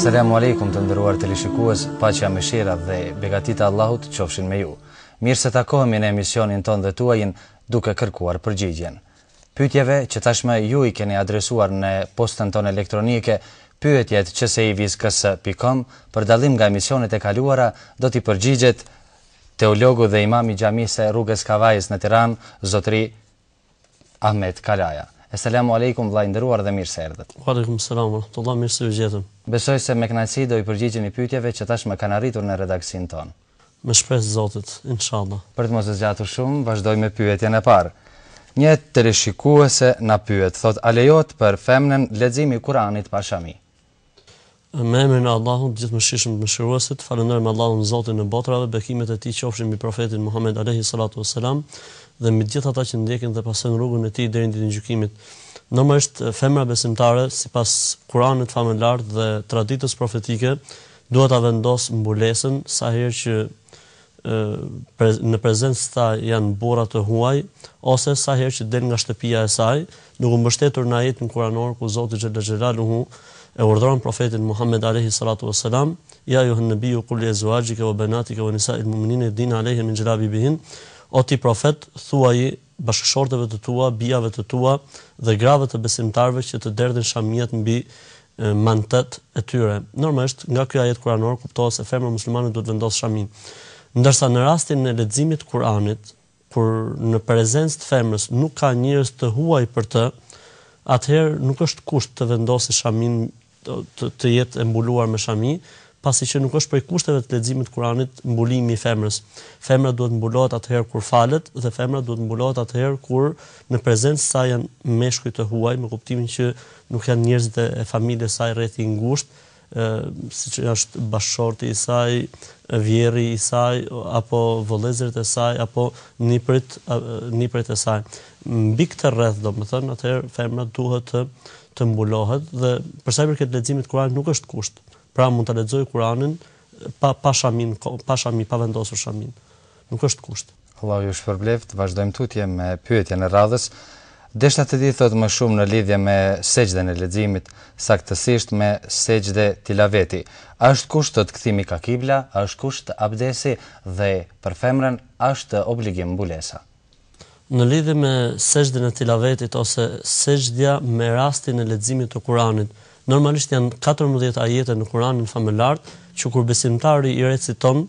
Selamu alaikum të nderuar teleshikues, paqja, mëshira dhe begatitë e Allahut qofshin me ju. Mirë se takohemi në emisionin tonë dhe tuajin duke kërkuar përgjigjen. Pyetjeve që tashmë ju i keni adresuar në postën tonë elektronike, pyetjet qseivisks.com, për dallim nga emisionet e kaluara, do t'i përgjigjet teologu dhe imami i Xhamisë së Rrugës Kavajës në Tiranë, zotëri Ahmet Kalaja. Eselamu Alejkum vëlla i nderuar dhe mirë se erdhët. Wa Alejkum Selam wa Rahmetullah, mirë se ju gjetëm. Besoj se me kënaqësi do i përgjigjeni pyetjeve që tashmë kanë arritur në redaksinë tonë. Me shpresë të Zotit, inshallah. Për të mos e zgjatur shumë, vazhdojmë me pyetjen e parë. Një teleshikuese na pyet, thotë a lejohet për femrën leximi i Kuranit pa shami? Me emrin e Allahut, të Gjithëmëshirshëm të Mëshiruesit, falënderojmë Allahun Zotin e Botrave, bekimet e Tij qofshin mbi Profetin Muhamed alejhi salatu ue selam dhe mbi të gjithë ata që ndjekin dhe pasojnë rrugën e tij deri në Ditën e Gjykimit. Normalisht femra besimtare, sipas Kuranit famëlartë dhe traditës profetike, Duhet ta vendosë mbulesën sa herë që në prezencë ta janë burra të huaj ose sa herë që del nga shtëpia e saj, duke u mbështetur në ajetin kuranor ku Zoti xhella xhelaluhu e urdhëron profetin Muhamed alejhi salatu ue selam, Ja juhen nebiu kul li ezuaxhike ue benatike ue nisa'il mu'minine judnine alejhinne min xhelabibihin, O ti profet, thuaji bashkëshorteve të tua, bijave të tua dhe grave të besimtarëve që të derdhin shamijat mbi mantet e tyre. Normalisht, nga ky ajet kuranor kuptohet se femra muslimane duhet të vendosë shaminë. Ndërsa në rastin e leximit të Kuranit, kur në prezencë të femrës nuk ka njerëz të huaj për të, atëherë nuk është kusht të vendosë shaminë të jetë e mbuluar me shami, pasi që nuk është prej kushteve të leximit të Kuranit mbulimi i femrës. Femra duhet mbulohet atëherë kur falet dhe femra duhet mbulohet atëherë kur në prezencë saj janë meshkuj të huaj, me kuptimin që nuk janë njerëzit e, e familjes saj rrethi i ngushtë, ë siç është bashkëshorti i saj, vjehrri i saj apo vëllezërit e saj apo nipërit nipërit e saj. Mbi këtë rreth, domethënë, atëherë femra duhet të të mbulohet dhe për sa i përket leximit të Kuranit nuk është kusht. Pra mund ta lexojë Kuranin pa pa shaminë, pa shami, pa vendosur shaminë. Nuk është kusht. Allahu ju shpërbleftë, vazhdojmë tutje me pyetjen e radhës. Deshta të di thotë më shumë në lidhje me sexhden e leximit, saktësisht me sexhde tilaveti. A është kusht thotë kthimi ka kibla, a është kusht abdesi dhe për femrën a është obligim mbulesa? Në lidhje me sexhden e tilavetit ose sexhdja me rastin e leximit të Kuranit, normalisht janë katërmbëdhjetë ajete në Kuranin famëlartë që kur besimtari i reciton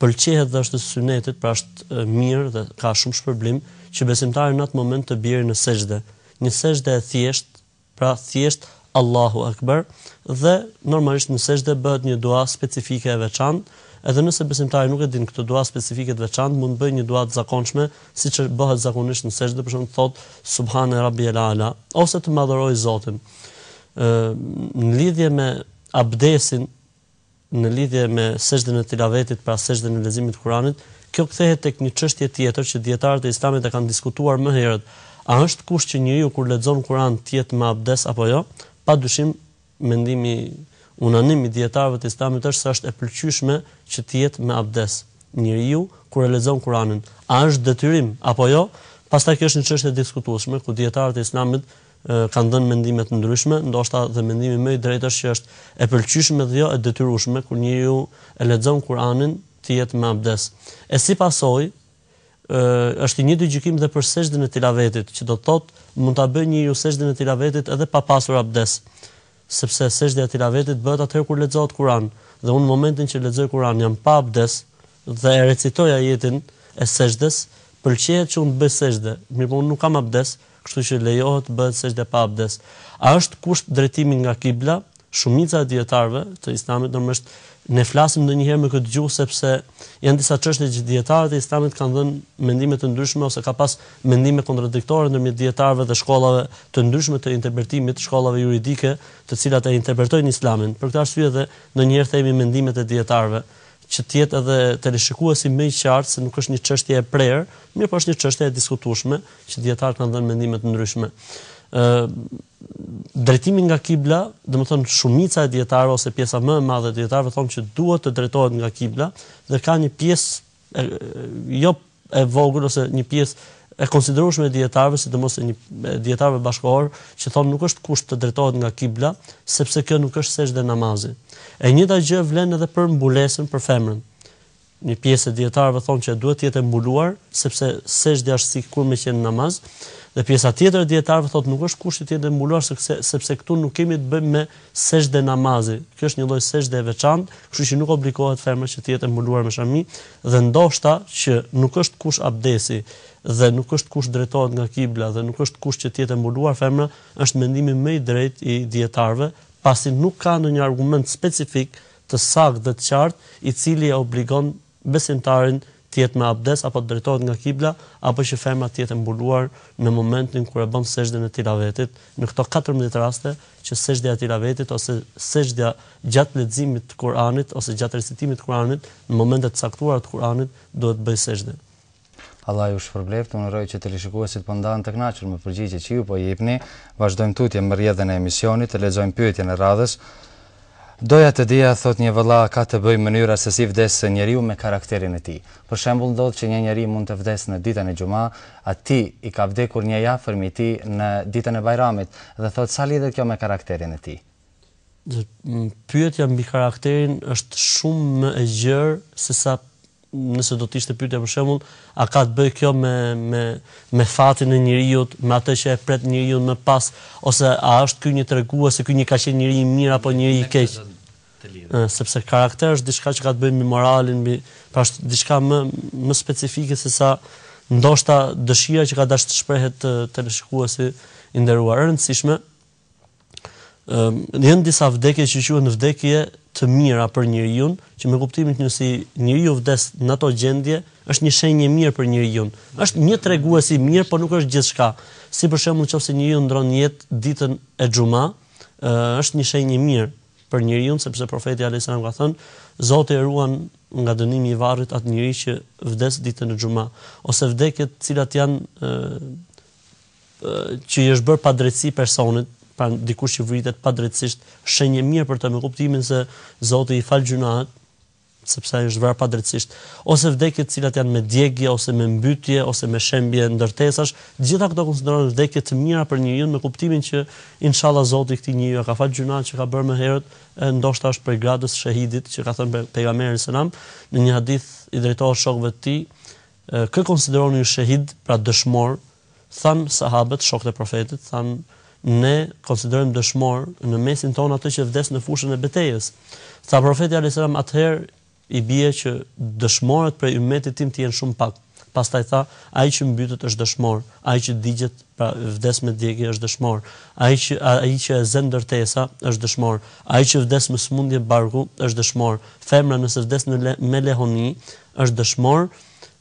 pëlqehet dhe është e synetit, pra është mirë dhe ka shumë shpërblim, që besimtari në atë moment të bjerë në sexhde. Një sexhde e thjeshtë, pra thjesht Allahu Ekber, dhe normalisht në sexhde bëhet një dua specifike e veçantë, edhe nëse besimtari nuk e din këtë dua specifike të veçantë, mund të bëjë një dua të zakonshme, siç bëhet zakonisht në sexhde, për shembull thotë, Subhane Rabbiyal A'la, ose të madhërojë Zotin. Ë në lidhje me abdesin, në lidhje me sexhden e tilavetit, pra sexhden e leximit të Kuranit, kjo kthehet tek një çështje tjetër që dijetarët e Islamit e kanë diskutuar më herët, a është kusht që njeriu kur lexon Kuran të jetë me abdes apo jo? Padyshim, mendimi unanim i dijetarëve të Islamit është se është e pëlqyeshme që të jetë me abdes njeriu kur e lexon Kuranin. A është detyrim apo jo? Pastaj kjo është një çështje e diskutueshme ku dijetarët e Islamit kanë dhënë mendime të ndryshme, ndoshta dhe mendimi më i drejtë është që është e pëlqyeshme dhe jo e detyrueshme kur njeriu e lexon Kur'anin të jetë me abdes. E si pasojë, është i njëjti gjykim dhe për sexhden e tilavetit, që do të thotë mund ta bëjë njeriu sexhden e tilavetit edhe pa pasur abdes. Sepse sexhdja e tilavetit bëhet atëherë kur lexohet Kur'an, dhe unë në momentin që lexoj Kur'an jam pa abdes dhe e recitoj ajetin e sexhdes, pëlqehet që unë të bëj sexhde, mirëpo unë nuk kam abdes, kështu që lejohet të bëhet sexhde pa abdes. A është kusht drejtimi nga kibla? Shumica e dijetarëve të Islamit, normalisht ne flasim ndonjëherë me këtë gjuhë sepse janë disa çështje që dijetarët e Islamit kanë dhënë mendime të ndryshme ose ka pas mendime kontradiktore ndërmjet dijetarëve dhe shkollave të ndryshme të interpretimit, shkollave juridike, të cilat e interpretojnë Islamin. Për këtë arsye dhe ndonjëherë themi mendimet e dijetarëve, që të jetë edhe teleshikuesi më i qartë se nuk është një çështje e prerë, mirëpo është një çështje e diskutueshme, që dijetarët kanë dhënë mendime të ndryshme. Ë drejtimi nga kibla, domethënë shumica e dijetarëve ose pjesa më e madhe e dijetarëve thonë që duhet të drejtohet nga kibla dhe ka një pjesë jo e vogël ose një pjesë e konsiderueshme e dijetarëve, sidomos e një dijetarëve bashkëkohorë, që thonë nuk është kusht të drejtohet nga kibla, sepse kjo nuk është sexhde namazi. E njëjta gjë vlen edhe për mbulesën për femrën. Një pjesë e dijetarëve thonë që duhet të jetë mbuluar, sepse sexhdja është sikur me qenë namaz, dhe pjesa tjetër e dijetarëve thotë nuk është kusht të jetë mbuluar sepse sepse këtu nuk kemi të bëjmë me Sexhde namazi, kjo është një lloj sexhde e veçantë, kështu që nuk obligohet femra që të jetë e mbuluar me shami dhe ndoshta që nuk është kusht abdesi dhe nuk është kusht të drejtohet nga kibla dhe nuk është kusht që të jetë e mbuluar femra, është mendimi më i drejtë i dijetarëve, pasi nuk ka ndonjë argument specifik të saktë dhe të qartë i cili e obligon besimtarin të jetë me abdes apo të drejtohet nga kibla, apo që femra të jetë e mbuluar në momentin kur e bën sexhden e tilavetit, në këto katërmbëdhjetë raste që sexhdja e tilavetit ose sexhdja gjatë leximit të Kur'anit ose gjatë recitimit të Kur'anit, në momente të caktuara të Kur'anit duhet të bëjë sexhde. Allahu ju shpërbleftë, unë uroj që teleshikuesit po ndahen të kënaqur me përgjigjet që ju po jepni. Vazhdojmë tutje me rrjedhën e emisionit, të lexojmë pyetjen e radhës. Doja të dija, thotë një vëlla, a ka të bëjë mënyra se si vdes njeriu me karakterin e tij. Për shembull, ndodh që një njeri mund të vdes në ditën e xhuma, atij i ka vdekur një i afërm i tij në ditën e Bajramit dhe thotë sa lidhet kjo me karakterin e tij. Pyetja mbi karakterin është shumë më e gjerë se sa nëse do të ishte pyetja për shembull a ka të bëjë kjo me me me fatin e njeriut, me atë që e pret njeriu më pas ose a është ky një tregues se ky njeri ka qenë njeri i mirë apo njeri i keq. Sepse karakteri është diçka që ka të bëjë me moralin, me pra është diçka më më specifike se sa ndoshta dëshira që ka dashtë të shprehet teleshikuesi i nderuar. E rëndësishme, ë janë disa vdekje që quhen vdekje të mira për njeriun, që me kuptimin që nëse njeriu vdes në ato gjendje, është një shenjë e mirë për njeriun. Është një tregues i mirë, por nuk është gjithçka. Si për shembull nëse njeriu ndron jetë ditën e xhuma, ë është një shenjë e mirë për njeriun sepse profeti alejhi selam ka thënë, Zoti e ruan nga dënimi i varrit atë njeri që vdes ditën e xhuma, ose vdekjet të cilat janë ë që i është bërë padrejtësi personit, pra dikush që vritet padrejtësisht, është shenjë e mirë për të me kuptimin se Zoti i fal gjynahet, sepse ai është vrarë padrejtësisht, ose vdekje të cilat janë me djegje ose me mbytje ose me shembje ndërtesash, të gjitha këto konsiderohen vdekje të mira për njeriun me kuptimin që inshallah Zoti këtij njeriu ia ka fal gjynahet që ka bërë më herët, e ndoshta është prej gradës shehidit që ka thënë pejgamberi alejhi selam në një hadith i drejtohet shokëve të tij, kë konsideroni ju shehid, pra dëshmor, Thanë Sahabët, shokët e Profetit, thanë, Ne konsiderojmë dëshmor në mesin tonë atë që vdes në fushën e betejës. Tha Profeti alejhi selam, atëherë i bie që dëshmorët prej ymetit tim të jenë shumë pak. Pastaj tha, ai që mbytet është dëshmor, ai që digjet, pra vdes me djegje është dëshmor, ai që ai që e zen ndërtesa është dëshmor, ai që vdes me sëmundje barku është dëshmor, femra nëse vdes në le, me lehoni është dëshmor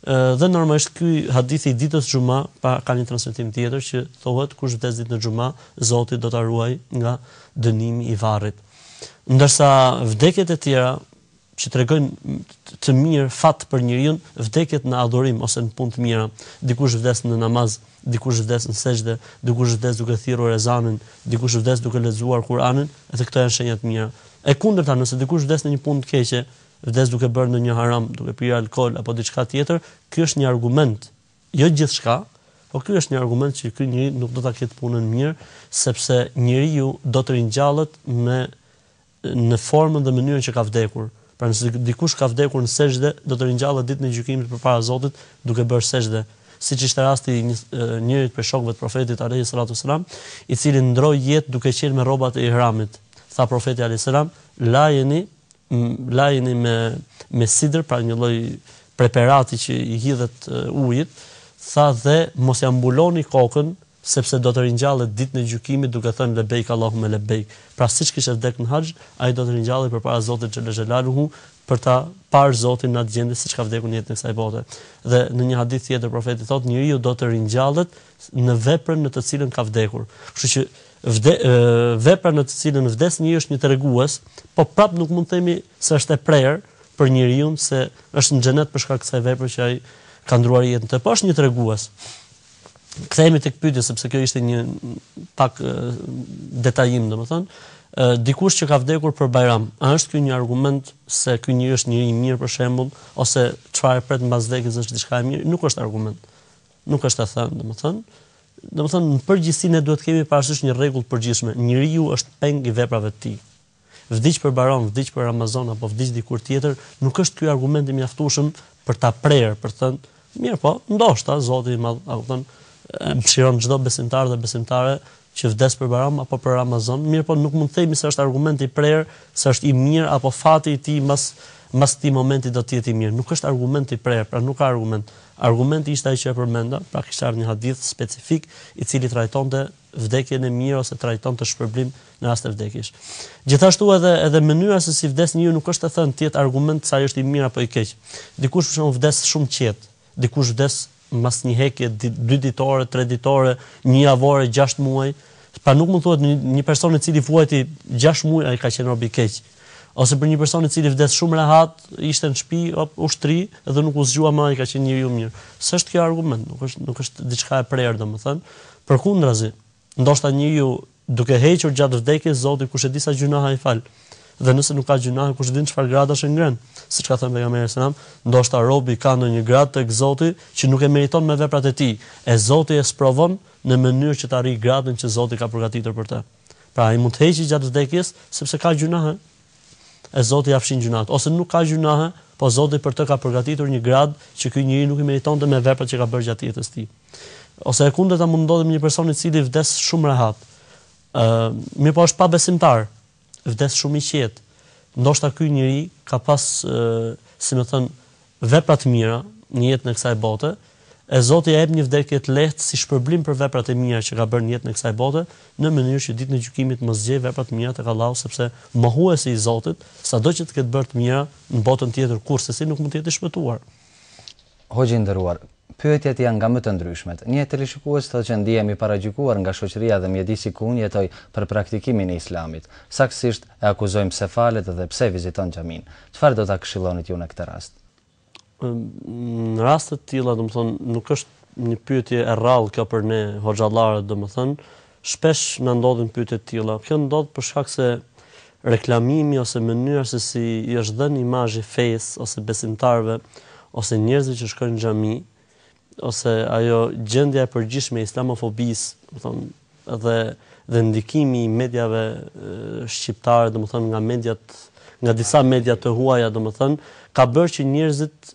Dhe normalisht ky hadithi i ditës xhuma, pra ka një transmetim tjetër që thohet kush vdes ditën e xhuma, Zoti do ta ruaj nga dënimi i varrit. Ndërsa vdekjet e tjera që tregojnë të mirë fat për njeriun, vdekjet në adhurim ose në punë të mira, dikush vdes në namaz, dikush vdes në sexhde, dikush vdes duke thirrur ezanin, dikush vdes duke lexuar Kur'anin, edhe këto janë shenja të mira. E kundërta, nëse dikush vdes në një punë të keqe, vdes duke bërë ndonjë haram, duke pirë alkool apo diçka tjetër, ky është një argument, jo gjithçka, por ky është një argument që ky njeri nuk do ta ketë punën mirë, sepse njeriu do të ringjallët me në formën dhe mënyrën që ka vdekur. Pra nëse dikush ka vdekur në sexhde, do të ringjallet ditën e gjykimit përpara Zotit duke bërë sexhde. Siç ishte rasti i një njërit prej shokëve të profetit alayhis salatu sallam, i cili ndroi jetë duke qenë me rrobat e ihramit. Tha profeti alayhis salam, "Lajeni lajeni me me sidër, pra një lloj preperati që i hidhet ujit, tha dhe mos ja mbuloni kokën sepse do të ringjallet ditën e gjykimit duke thënë lebejk Allahume lebejk. Pra siç kishte vdek në haxh, ai do të ringjallet përpara Zotit xhel-le xhelaluhu për ta parë Zotin në atë gjendje siç ka vdekur në jetën e kësaj bote. Dhe në një hadith tjetër profeti thotë njeriu do të ringjallet në veprën në të cilën ka vdekur. Kështu që Vepra në të cilën vdes njeriu është një tregues, po prapë nuk mund të themi se është e prerë për njeriun se është në xhenet për shkak të kësaj vepre që ai ka ndruar jetën. Po është një tregues. Kthehemi tek pyetja sepse kjo ishte një pak detajim, domethënë, dikush që ka vdekur për Bajram, a është ky një argument se ky njeri është njeri i mirë për shembull ose çfarë e pret mbas vdekjes është diçka e mirë? Nuk është argument. Nuk është e thënë, domethënë, domethënë në përgjithësi ne duhet të kemi parasysh një rregull të përgjithshme. Njeriu është peng i veprave të tij. Vdiq për Bajram, vdiq për Ramazan apo vdiq dikur tjetër, nuk është ky argument i mjaftueshëm për ta prerë, për të thënë, mirëpo, ndoshta Zoti i Madh, a kupton, mëshiron çdo besimtar dhe besimtare që vdes për Bajram apo për Ramazan, mirëpo nuk mund të themi se është argument i prerë se është i mirë apo fati i tij mbas mbas këtij momenti do të jetë i mirë. Nuk është argument i prerë, pra nuk ka argument. Argumenti ishte ai që e përmenda, pra kishte ardhur një hadith specifik i cili trajtonte vdekjen e mirë ose trajtonte shpërblim në rast të vdekjes. Gjithashtu edhe edhe mënyra se si vdes njeriu nuk është e thënë të jetë argument se ai është i mirë apo i keq. Dikush për shembull vdes shumë qetë, Dikush vdes mbas një hekje dy ditore, tre ditore, një javore, gjashtë muaj, pra nuk mund të thuhet një person i cili vuajti gjashtë muaj ai ka qenë rob i keq. Ose për një person i cili vdes shumë rehat, ishte në shtëpi, op, u shtri dhe nuk u zgjua më ai ka qenë njeri i mirë. S'është kjo argument, nuk është nuk është diçka e prerë domethënë, përkundrazi. Ndoshta njeriu duke hequr gjatë vdekjes Zoti kush e di sa gjynahe i fal. Dhe nëse nuk ka gjynahe kush e din çfarë gradash e ngren. Siç ka thënë pejgamberi alejhi selam, ndoshta robi ka ndonjë gradë tek Zoti që nuk e meriton me veprat e tij, e Zoti e sprovon në mënyrë që të arrijë gradën që Zoti ka përgatitur për të. Pra ai mund të heqi gjatë vdekjes sepse ka gjynahe. e Zoti ja fshin gjynahët, ose nuk ka gjynahe, po Zoti për të ka përgatitur një grad që ky njeri nuk i meritonte me veprat që ka bërë gjatë jetës tij. Ose e kundërta mund të ndodhi me një person i cili vdes shumë rehat, ë mirëpo është pabesimtar, vdes shumë i qetë. Ndoshta ky njeri ka pas, domethënë, Vepra të mira, në jetën e kësaj bote, e Zoti ia jep një vdekje të lehtë si shpërblim për veprat e mira që ka bërë në jetën e kësaj bote, në mënyrë që Ditën e Gjykimit të mos gjejë vepra të mira tek Allahu sepse mohuesi i Zotit, sado që të ketë bërë të mira, në botën tjetër kurrsesi nuk mund të jetë i shpëtuar. Hoxhë i nderuar, Pyetjet janë nga më të ndryshmet. Një teleshikues thotë që ndihem i paragjykuar nga shoqëria dhe mjedisi ku unë jetoj për praktikimin e Islamit. Saktësisht, e akuzojnë pse falet dhe pse viziton xhaminë. Çfarë do ta këshillonit ju në këtë rast? Në raste të tilla, domethënë, nuk është një pyetje e rrallë kjo për ne hoxhallarët, domethënë, Shpesh na ndodhin pyetje të tilla. Kjo ndodh për shkak se reklamimi ose mënyra se si i është dhënë imazhi fesë ose besimtarëve ose njerëzve që shkojnë në xhami, ose ajo gjendja e përgjithshme e islamofobisë, domethënë, dhe dhe ndikimi i mediave shqiptare, domethënë nga mediat, nga disa media të huaja, domethënë, ka bërë që njerëzit,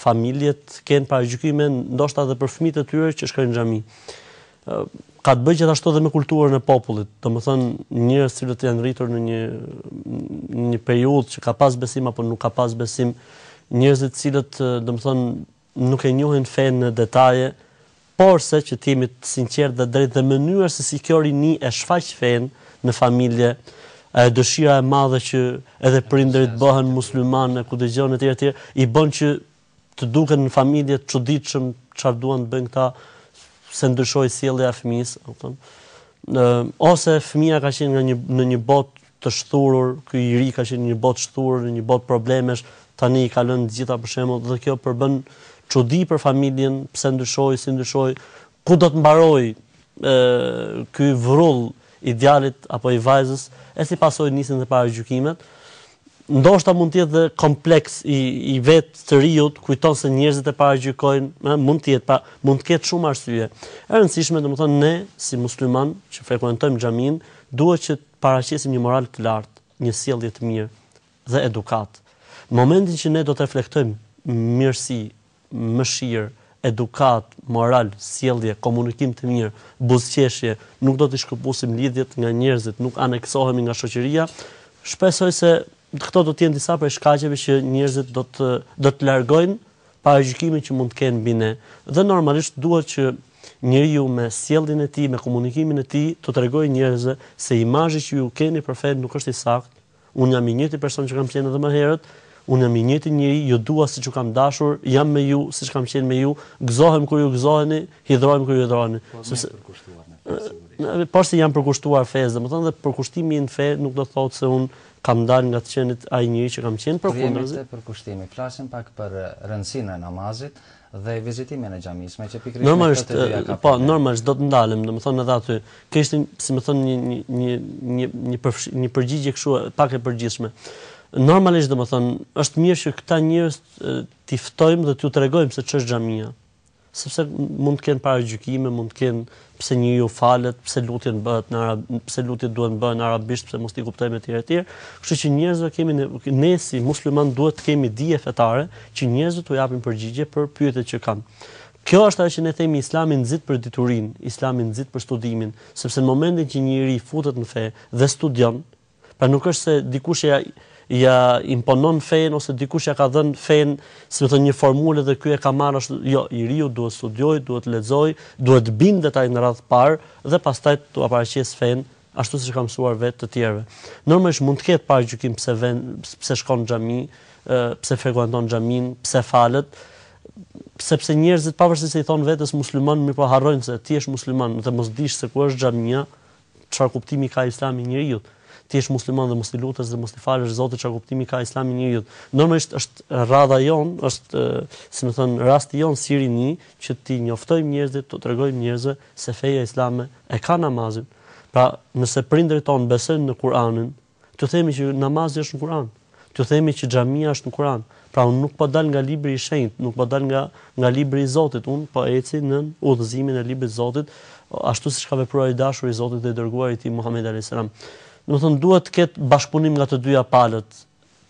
familjet të kenë paragjykime ndoshta edhe për fëmijët e tyre që shkojnë në xhami. ka të bëjë gjithashtu edhe me kulturën e popullit, domethënë njerëz të cilët janë rritur në një në një periudhë që ka pas besim apo nuk ka pas besim, njerëzit të cilët domethënë nuk e njohin fenë në detaje, porse që të jemi të sinqertë dhe drejtë dhe mënyra se si kjo rini e shfaq fenë në familje, e dëshira e madhe që edhe prindërit bëhen muslimanë kupton etj etj, i bën që Të duken në familje të çuditshëm çfarë duan të bëjnë këta se ndryshoi sjellja e fëmijës, e kupton? Në ose fëmija ka qenë nga një në një botë të shthurur, ky i ri ka qenë në një botë shthurur, në një botë problemesh, tani i ka lënë të gjitha për shembull dhe kjo përbën çudi për familjen, pse ndryshoi, si ndryshoi, ku do të mbarojë ë ky vrull i djalit apo i vajzës, e si pasojë nisin dhe paragjykimet. Ndoshta mund të jetë dhe kompleks i i vetë të riut, kujton se njerëzit e paragjykojnë, ë mund të jetë, pra mund të ketë shumë arsye. E rëndësishme domethënë ne si muslimanë që frekuentojmë xhaminë, duhet që të paraqesim një moral të lartë, një sjellje të mirë dhe edukatë. Në momentin që ne do të reflektojmë mirësi, mëshirë, edukatë, moral, sjellje, komunikim të mirë, buzëqeshje, nuk do t'i shkëpusim lidhjet nga njerëzit, nuk aneksohemi nga shoqëria, shpresoj se këto do të jenë disa prej shkaqeve që njerëzit do të do të largojnë paragjykimin që mund të kenë mbi ne. Dhe normalisht duhet që njeriu me sjelljen e tij, me komunikimin e tij, t'u tregojë njerëzve se imazhi që ju keni për fenë nuk është i saktë, Unë jam i njëjti person që kam qenë edhe më herët, unë jam i njëjti njeri, ju dua siç ju kam dashur, jam me ju siç kam qenë me ju, gëzohem kur ju gëzoheni, hidhrohem kur ju hidhroheni. Po, sepse përkushtuar me fe, sigurisht. Po sepse jam përkushtuar fesë, domethënë dhe përkushtimi në fe nuk do të thotë se unë kam dalë nga të qenit ai njeri që kam qenë, përkundrazi. Të jemi të përkushtimi. Flasim pak për rëndësinë e namazit dhe vizitimin e xhamisë, meqë pikërisht me këto të dyja ka probleme. Po, normalisht, do të ndalem, domethënë edhe aty. Kjo ishte, si me thënë, një përgjigje kështu, pak e përgjithshme. Normalisht, domethënë, është mirë që këta njerëz t'i ftojmë dhe t'u tregojmë se ç'është xhamija. Sepse mund të kenë paragjykime, mund të kënë, pse njeriu falet, pse lutja bëhet në arab, pse lutjet duhet të bëhen arabisht, pse mos t'i kuptojmë etj etj. Kështu që njerëzve kemi ne, ne si musliman duhet të kemi dije fetare që njerëzve t'u japim përgjigje për pyetjet që kanë. Kjo është ajo që ne themi Islami nxit për diturinë, Islami nxit për studimin, sepse në momentin që njeriu futet në fe dhe studion, Pra nuk është se dikush ja ja imponon fenë ose dikush ja ka dhënë fenë, si me thënë, një formulë dhe ky e ka marrë ashtu. Jo, i riu duhet studiojë, duhet lexojë, duhet të bindet ai në radhë të parë dhe pastaj t'ua paraqesë fenë ashtu siç e ka mësuar vetë të tjerëve. Normalisht mund të ketë paragjykim pse vën, pse shkon në xhami, pse frekuenton xhaminë, pse falet, sepse njerëzit pavarësisht se i thonë vetes musliman, mirëpo harrojnë se të jesh musliman dhe mos dish se ku është xhamia, Çfarë kuptimi ka Islami i njeriut? Të jesh musliman dhe mos i lutesh dhe mos i falesh Zotit, çfarë kuptimi ka Islami i njeriut? Normalisht është radha jonë, është, si me thënë, rasti jonë si rini që t'i njoftojmë njerëzit, t'u tregojmë njerëzve se feja islame e ka namazin. Pra, nëse prindërit tonë besojnë në Kur'anin, T'u themi që namazi është në Kur'an. T'u themi që xhamia është në Kur'an. Pra unë nuk po dal nga libri i shenjtë, nuk po dal nga nga libri i Zotit, unë po eci nën udhëzimin e librit të Zotit, ashtu siç ka vepruar i dashuri i Zotit dhe i dërguari i tij Muhamedi alayhis salam. Domethënë duhet të ketë bashkëpunim nga të dyja palët.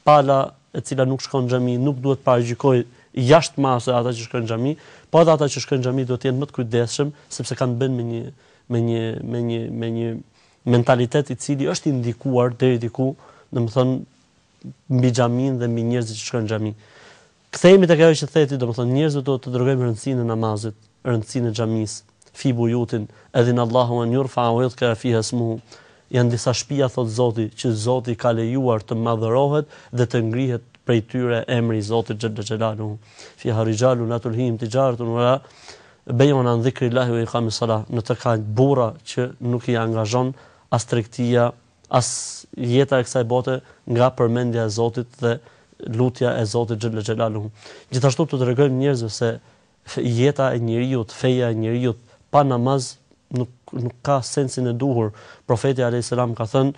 Pala e cila nuk shkon në xhami nuk duhet të paragjykojë jashtë masë ata që shkojnë në xhami, po edhe ata që shkojnë në xhami duhet të jenë më të kujdesshëm sepse kanë të bëjnë me një me një me një me një Mentalitet i cili është i ndikuar deri diku, domethënë mbi xhaminë dhe mbi njerëzit që shkojnë në xhami. Kthehemi tek ajo që the ti, domethënë njerëzve duhet t'u tregojmë rëndësinë e namazit, rëndësinë e xhamisë, fi buyutin, edhina Allahu an turfa wa yudhkara fiha ismuhu, janë disa shpia thotë Zoti që Zoti ka lejuar të madhërohet dhe të ngrihet prej tyre emri i Zotit xhelle xhelaluhu, fiha rijalun la tulhihim tijaratun wala Bejun an dhikri llahi wa iqami salat, në të ka burra që nuk i angazhon as tregtia, as jeta e kësaj bote nga përmendja e Zotit dhe lutja e Zotit xhelle xhelaluhu. Gjithashtu t'u tregojmë njerëzve se jeta e njeriut, feja e njeriut pa namaz nuk nuk ka sensin e duhur. Profeti alejhi selam ka thënë,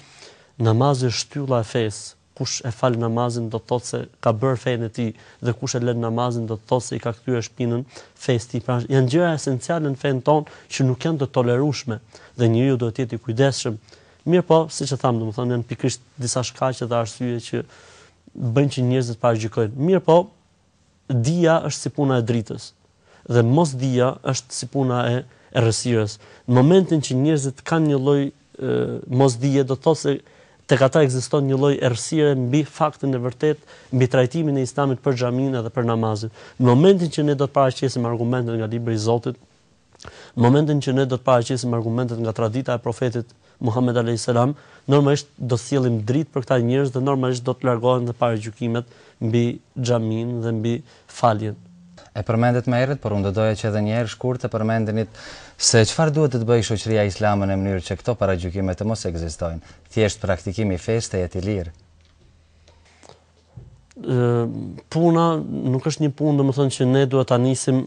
Namazi shtylla e fesë. Kush e fal namazin do të thotë se ka bërë fenë e tij dhe kush e lën namazin do të thotë se i ka kthyer shpinën fesë tij. Pra janë gjëra esenciale në fenë tonë që nuk janë të tolerueshme dhe njeriu duhet të jetë i kujdesshëm. Mirëpo, siç e thamë, domethënë janë pikërisht disa shkaqe dhe arsye që bëjnë që njerëzit të paragjykojnë. Mirëpo, Dija është si puna e dritës dhe mosdija është si puna e errësirës. Në momentin që njerëzit kanë një lloj mosdije, do të thotë se tek ata ekziston një lloj errësire mbi faktin e vërtetë, mbi trajtimin e Islamit për xhaminë dhe për namazin. Në momentin që ne do të paraqesim argumentet nga libri i Zotit, Në momentin që ne do të paraqesim argumentet nga tradita e Profetit Muhamed alejhi selam, normalisht do të sjellim dritë për këta njerëz dhe normalisht do të largohen dhe paragjykimet mbi xhaminë dhe mbi faljen. E përmendët më herët, por unë do doja që edhe një herë shkurt të përmendënit se çfarë duhet të bëjë shoqëria islame në mënyrë që këto paragjykime të mos ekzistojnë. Thjesht praktikimi i fesë të jetë i lirë. Puna nuk është një punë, domethënë që ne duhet ta nisim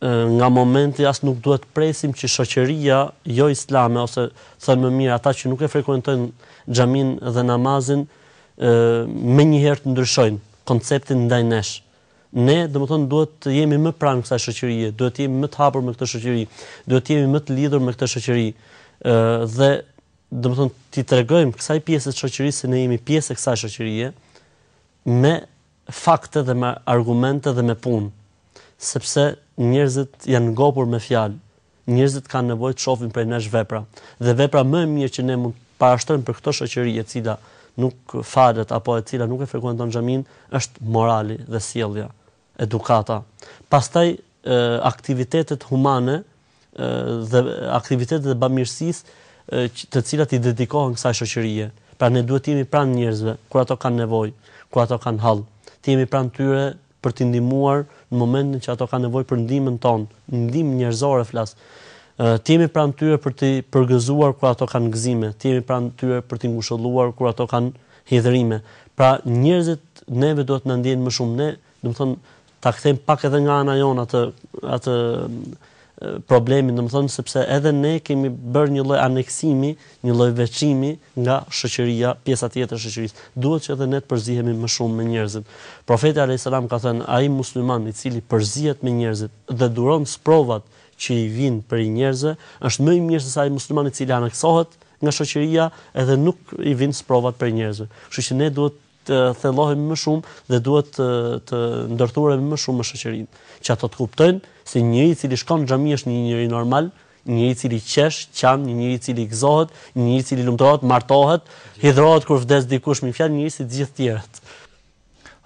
Nga momenti as nuk duhet të presim që shoqëria jo islame ose thënë më mirë ata që nuk e frekuentojnë xhaminë dhe namazin menjëherë të ndryshojnë konceptin ndaj nesh. Ne, domethënë, duhet të jemi më pranë kësaj shoqërie, duhet të jemi më të hapur me këtë shoqëri, duhet të jemi më të lidhur me këtë shoqëri. ë dhe domethënë t'i tregojmë kësaj pjese të shoqërisë se ne jemi pjesë e kësaj shoqërie me fakte dhe me argumente dhe me punë, sepse njerëzit janë ngopur me fjalë, njerëzit kanë nevojë të shohin prej nesh vepra. Dhe vepra më e mirë që ne mund të parashtrojmë për këtë shoqëri e cila nuk falet apo e cila nuk e frekuenton xhaminë është morali dhe sjellja, edukata. Pastaj aktivitetet humane dhe aktivitetet e bamirësisë të cilat i dedikohen kësaj shoqërie. Pra ne duhet të jemi pranë njerëzve kur ato kanë nevojë, kur ato kanë hall. Të jemi pranë tyre për t'i ndihmuar në momentin që ato kanë nevojë për ndihmën tonë, ndihmë njerëzore flas. Të jemi pranë tyre për t'i përgëzuar kur ato kanë gëzime, të jemi pranë tyre për t'i ngushëlluar kur ato kanë hidhërime. Pra njerëzit neve duhet të na ndjejnë më shumë ne, do të thonë ta kthejmë pak edhe nga ana jonë atë atë problemin, domethënë sepse edhe ne kemi bërë një lloj aneksimi, një lloj veçimi nga shoqëria, pjesa tjetër e shoqërisë. Duhet që edhe ne të përzihemi më shumë me njerëzit. Profeti alayhis salam ka thënë, ai musliman i cili përzihet me njerëzit dhe duron sprovat që i vijnë prej njerëzve, është më i mirë se sa ai musliman i cili aneksohet nga shoqëria edhe nuk i vijnë sprovat prej njerëzve. Kështu që ne duhet të thellohemi më shumë dhe duhet të të ndërthuremi më shumë në shoqërinë, që ato të kuptojnë se një njeri i cili shkon në xhami është një njeri normal, një njeri i cili qesh, qan, një njeri i cili gëzohet, një njeri i cili lumturohet, martohet, hidhrohet kur vdes dikush, me një fjalë, një njeri si të gjithë tjerët.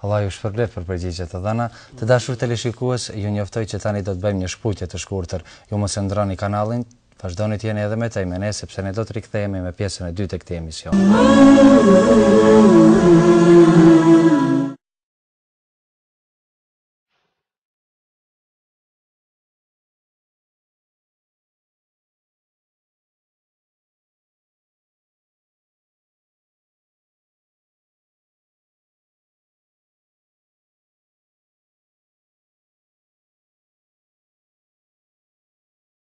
Allahu ju shpërbleftë për përgjigjet e dhëna. Të dashur teleshikues, ju njoftoj që tani do të bëjmë një shkputje të shkurtër. Ju mos e ndroni kanalin, Vazhdoni të jeni edhe më tej me ne sepse ne do të rikthehemi me pjesën e dytë të këtij emisioni.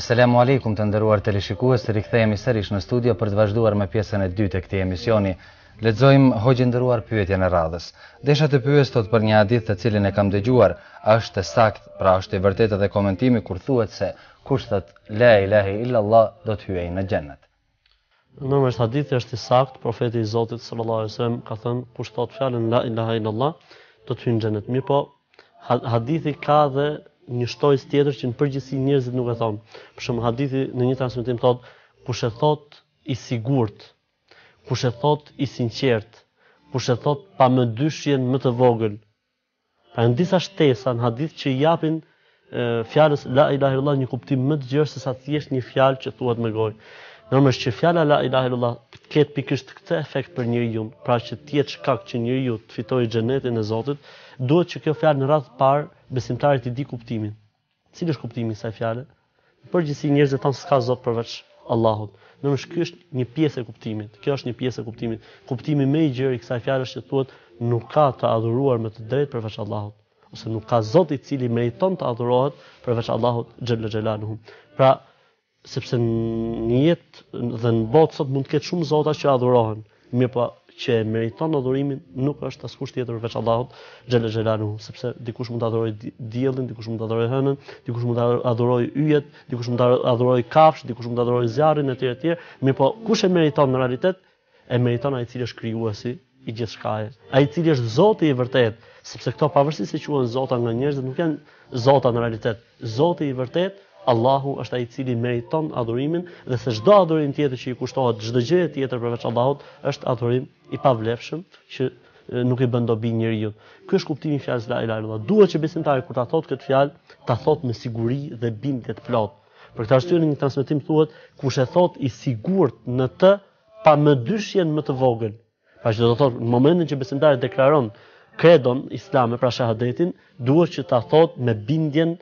Esselamu alejkum të nderuar teleshikues, rikthehemi sërish në studio për të vazhduar me pjesën e dytë të këtij emisioni. Lexojmë hoxhë i nderuar pyetjen e radhës. Desha të pyes thotë për një hadith të cilin e kam dëgjuar, është i saktë, pra është i vërtetë dhe komentimi kur thuet se kush thotë la ilahe illallah do të hyjë në xhenet. Normalisht hadithi është i saktë, profeti i Zotit sallallahu alajhi wasallam ka thënë kush thotë fjalën la ilaha illallah do të hyjë në xhenet. Mirëpo hadithi ka dhe një shtojcë tjetër që në përgjithësi njerëzit nuk e thonë. Për shembull hadithi në një transmetim thotë kush e thotë i sigurt, kush e thotë i sinqertë, kush e thotë pa mëdyshjen më të vogël, Pra janë disa shtesa në hadith që i japin fjalës la ilaha illallah një kuptim më të gjerë se sa thjesht një fjalë që thuhet me gojë. Normalisht që fjala la ilaha illallah të ketë pikërisht këtë efekt për njeriun, pra që të jetë shkak që njeriu të fitojë xhenetin e Zotit, duhet që kjo fjalë në radhë të parë besimtari t'i dijë kuptimin. Cili është kuptimi i kësaj fjale? Në përgjithësi njerëzit thonë se s'ka zot përveç Allahut. Normalisht ky është një pjesë e kuptimit. Kjo është një pjesë e kuptimit. Kuptimi më i gjerë i kësaj fjale është që thuhet nuk ka të adhuruar me të drejtë përveç Allahut, ose nuk ka zot i cili meriton të adhurohet përveç Allahut xhel xhelaluhu. Pra, Sepse në jetë dhe në botë sot mund të ketë shumë zota që adhurohen, mirëpo që e meriton adhurimin nuk është askush tjetër veç Allahut xhel xhelaluhu sepse dikush mund të adhurojë diellin dikush mund të adhurojë hënën dikush mund të adhurojë yjet dikush mund të adhurojë kafsh dikush mund të adhurojë zjarrin etj etj mirëpo kush e meriton në realitet E meriton ai i cili është krijuesi i gjithçkaje, ai i cili është Zoti i vërtetë, sepse këto pavarësisht se quhen zota nga njerëzit nuk janë zota në realitet. Zoti i vërtetë, Allahu është ai i cili meriton adhurimin dhe se çdo adhurim tjetër që i kushtohet çdo gjëje tjetër përveç Allahut është adhurim i pavlefshëm që nuk i bën dobi njeriut. Ky është kuptimi i fjalës la ilaha illallah. Duhet që besimtari kur ta thotë këtë fjalë, ta thotë me siguri dhe bindje të plotë. Për këtë arsye në një transmetim thuhet kush e thotë i sigurt në të pa mëdyshjen më të vogël. Pra që do të thotë në momentin që besimtari deklaron kredon islame pra shahadetin, duhet që ta thotë me bindjen,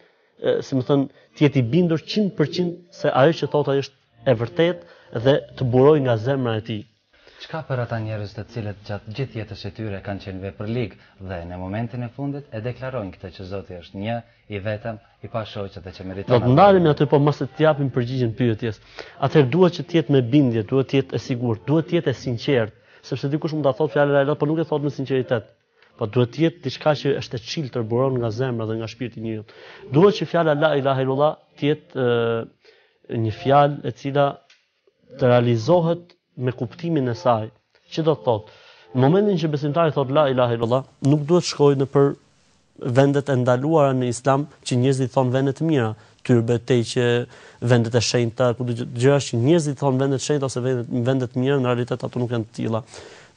si me thënë, të jetë i bindur 100% se ajo që thotë ajo është e vërtetë dhe të burojë nga zemra e tij. Çka për ata njerëz të cilët gjatë gjithë jetës së tyre kanë qenë vepërlig dhe në momentin e fundit e deklarojnë këtë që Zoti është një, i vetëm, i pashoq dhe që meriton adhurimin. Do të ndalemi aty po mos të japim përgjigjen pyetjes. Atëherë duhet që të jetë me bindje, duhet të jetë e sigurt, duhet të jetë e sinqertë, sepse dikush mund ta thotë fjalën la ilahe illallah por nuk e thotë me sinqeritet. Po duhet të jetë diçka që është e çiltër, buron nga zemra dhe nga shpirti i njeriut. Duhet që fjala la ilahe illallah të jetë një fjalë e cila të realizohet me kuptimin e saj, që do të thotë, në momentin që besimtari thotë la ilaha illallah, nuk duhet të shkojë nëpër vendet e ndaluara në islam që njerëzit thonë vende të mira, tyrbe teqe vendet e shenjta, ku gjëra që njerëzit thonë vende të shenjta ose vende vende të mira, në realitet ato nuk janë të tilla.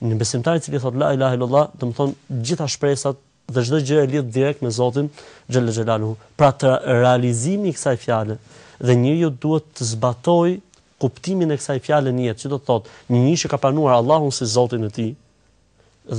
Një besimtar i cili thotë la ilaha illallah, do të thotë gjithë shpresat Dhe çdo gjë e lidh direkt me Zotin xhelle xhelaluhu. Pra të realizimi i kësaj fjale dhe njeriu duhet të zbatojë kuptimin e kësaj fjale në jetë, që do të thotë, një njeri që ka pranuar Allahun si Zotin e tij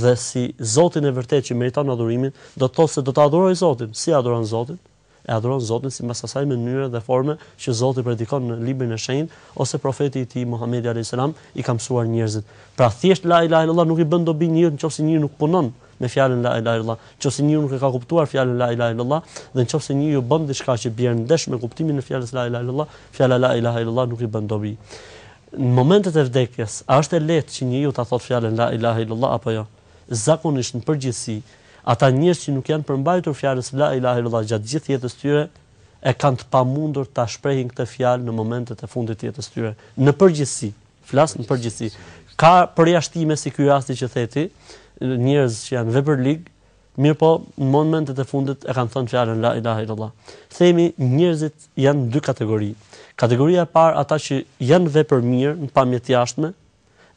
dhe si Zotin e vërtetë që meriton adhurimin, do të thotë se do ta adhurojë Zotin. Si e adhuron Zotin? e adhuron Zotin sipas asaj mënyre dhe forme që Zoti predikon në Librin e Shenjtë ose Profeti i Tij Muhamedi alejhi selam i ka mësuar njerëzit. Pra thjesht la ilahe illallah nuk i bën dobi njeriut nëse njeriu nuk punon me fjalën la ilahe illallah, nëse njeriu nuk e ka kuptuar fjalën la ilahe illallah dhe nëse njeriu bën diçka që bie ndesh me kuptimin e fjalës la ilahe illallah, fjala la ilahe illallah nuk i bën dobi. Në momentet e vdekjes, a është e lehtë që njeriu ta thotë fjalën la ilahe illallah apo jo? Zakonisht, në përgjithësi, ata njerëz që nuk janë përmbajtur fjalës La ilahe illallah gjatë gjithë jetës tyre, e kanë të pamundur ta shprehin këtë fjalë në momentet e fundit të jetës tyre. Në përgjithësi, flas në përgjithësi. Ka përjashtime si ky rasti që the ti, njerëz që janë vepërlig, mirëpo në momentet e fundit e kanë thënë fjalën La ilahe illallah. Themi njerëzit janë në dy kategori. Kategoria e parë ata që janë vepërmirë në pamje të jashtme,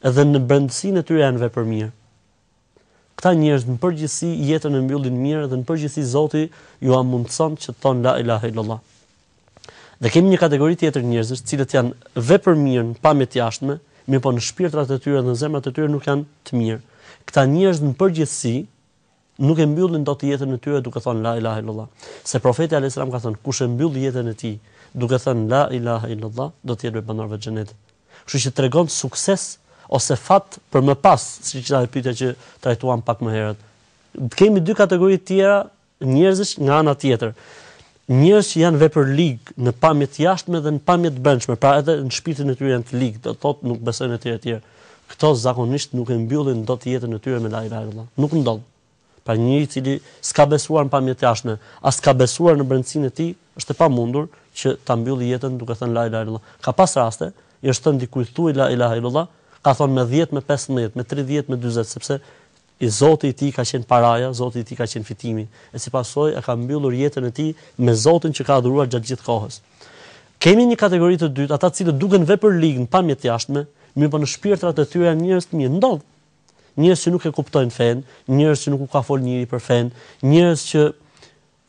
Edhe në brendësinë e tyre janë vepërmirë. Këta njerëz në përgjithësi jetën e mbyllin mirë dhe në përgjithësi Zoti jua mundëson që të thonë la ilahe illallah. Dhe kemi një kategori tjetër njerëzish, të cilët janë vepërmirë në pamje të jashtme, mirëpo në shpirtrat e tyre dhe në zemrat e tyre nuk janë të mirë. Këta njerëz në përgjithësi nuk e mbyllin dot jetën e tyre duke thënë la ilaha illallah. Se profeti alayhis salam ka thënë kush e mbyll jetën e tij duke thënë la ilaha illallah do të jetë me banorët e xhenetit. Kështu që tregon sukses ose fat për më pas, siç ishte ajo pyetja që trajtuam pak më herët. Kemi dy kategori të tjera njerëzish nga ana tjetër. Njerëz që janë vepërligë në pamje të jashtme dhe në pamje të brendshme, pra edhe në shpirtin e tyre janë të ligë, do të thotë nuk besojnë etj etj. Këto zakonisht nuk e mbyllin dot jetën e tyre me la ilahe illallah. Nuk ndodh. Pra një i cili s'ka besuar në pamje të jashtme, as s'ka besuar në brendësinë e tij, është e pamundur që ta mbyllë jetën duke thënë la ilahe illallah. Ka pas raste, i është thënë dikujt thuaj la ilahe illallah, ka thënë me 10, me 15, me 30, me 40, sepse I Zoti i tij ka qenë paraja, Zoti i tij ka qenë fitimi, e si pasojë e ka mbyllur jetën e tij me Zotin që ka adhuruar gjatë gjithë kohës. Kemi një kategori të dytë, ata të cilët duken vepërligë në pamje të jashtme, mirëpo në shpirtrat e tyre janë njerëz të mirë. Ndodh. Njerëz që nuk e kuptojnë fenë, njerëz që nuk u ka folë njëri për fenë, njerëz që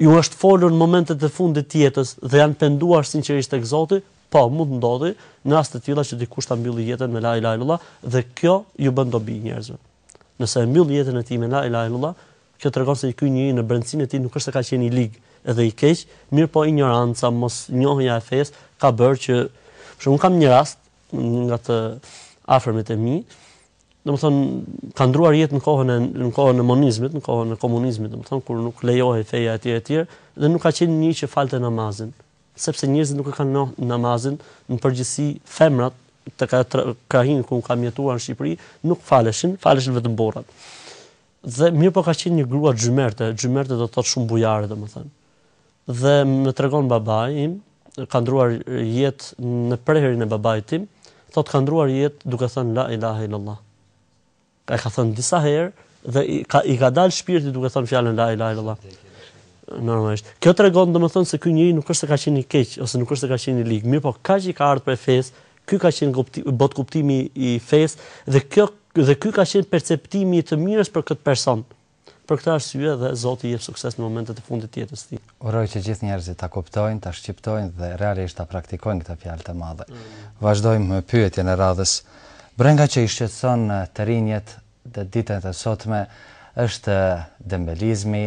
ju është folur në momentet e fundit të jetës dhe janë penduar sinqerisht tek Zoti, po mund të ndodhi në raste të tilla që dikush ta mbylli jetën me la ilaha illallah dhe kjo ju bën dobi njerëzve. Nëse e mbyll jetën e tij me la ilahe illallah, kjo tregon se ky njeri në brendësinë e tij nuk është se ka qenë i lig dhe i keq, mirëpo injoranca, mosnjohja e fesë ka bërë që për shembull unë kam një rast nga të afërmit e mi, domethënë ka ndruar jetë në kohën e në kohën e monizmit, në kohën e komunizmit, domethënë kur nuk lejohej feja etj etj dhe nuk ka qenë njeri që falte namazin. sepse njerëzit nuk e kanë njoh namazin, në përgjithësi femrat tek ajo krahinë ku unë kam jetuar në Shqipëri, nuk faleshin, faleshin vetëm burrat. Dhe mirëpo ka qenë një grua xhymerte, xhymerte do të thotë shumë bujare domethënë. Dhe më tregon babai im, ka ndruar jetë në prehërin e babait tim, thotë ka ndruar jetë duke thënë la ilaha illallah. E ka thënë disa herë dhe i ka i ka dalë shpirti duke thënë fjalën la ilaha illallah. Normalisht. Kjo tregon domethënë se ky njeri nuk është se ka qenë i keq ose nuk është se ka qenë i lig, mirëpo kaq i ka ardhur prej fesë, ky ka qenë botëkuptimi i fesë dhe kjo dhe ky ka qenë perceptimi i të mirës për këtë person. Për këtë arsye dhe Zoti i jep sukses në momentet e fundit të jetës së tij. Uroj që gjithë njerëzit ta kuptojnë, ta shqiptojnë dhe realisht ta praktikojnë këtë fjalë të madhe. Vazhdojmë me pyetjen e radhës. Brenga që i shqetëson të rinjtë dhe ditët e sotme është dembelizmi,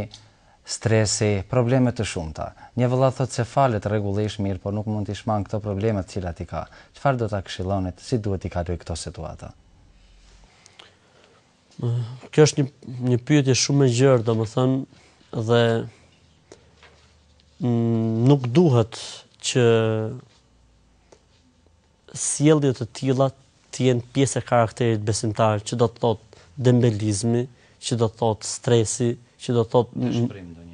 stresi, probleme të shumta. Një vëlla thotë se falet rregullisht mirëpo nuk mund t'i shmangë këto probleme të cilat i ka. Çfarë do ta këshillonit, si duhet t'i kalojë këto situata? Kjo është një një pyetje shumë e gjerë, domethënë dhe mm, nuk duhet që sjellje të tilla të jenë pjesë e karakterit besimtar, që do të thotë dembelizmi, që do të thotë stresi, që do të thotë dëshpërim ndonjëherë